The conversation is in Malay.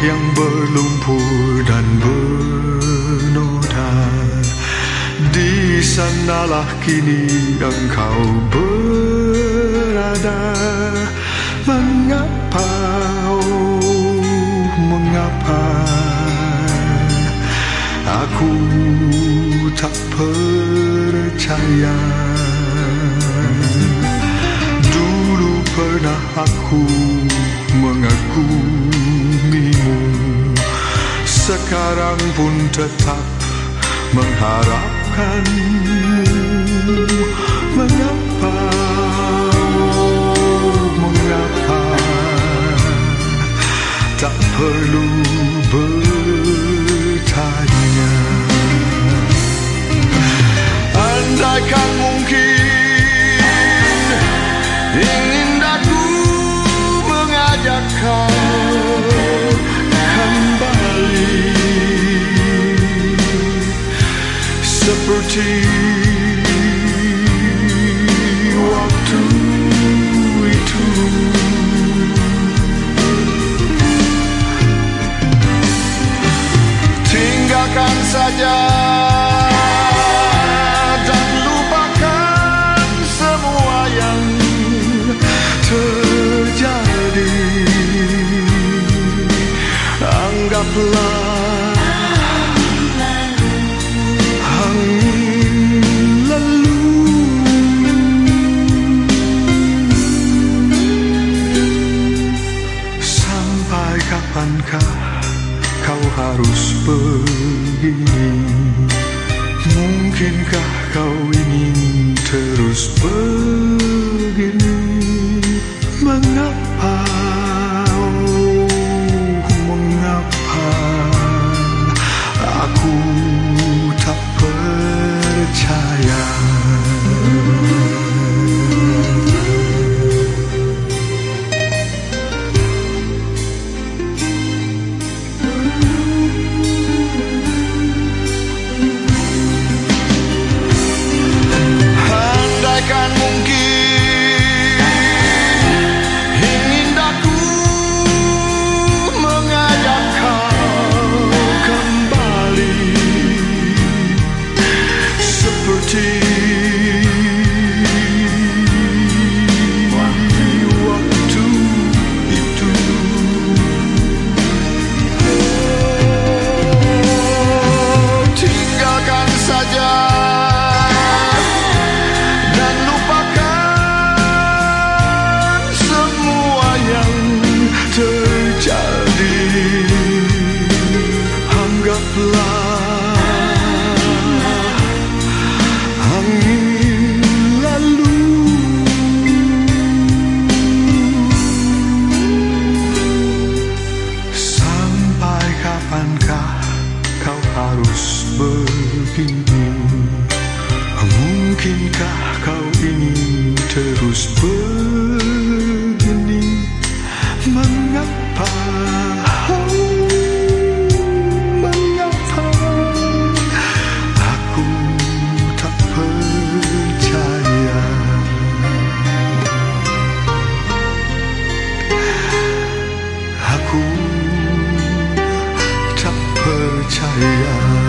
yang berlumpur dan bernoda. Di sanalah kini engkau berada. Mengapa, oh mengapa? Aku tak percaya. Dulu pernah aku Sekarang pun tetap mengharapkanmu. Mengapa, mengapa? Tak perlu bertanya. Andaikan Seperti waktu itu. Tinggalkan saja kapankah kau harus begini? Mungkinkah kau ingin terus begini? Mengapa, oh mengapa? Aku tak percaya begini? Mungkinkah kau ingin terus begini? Mengapa? Aku tak percaya.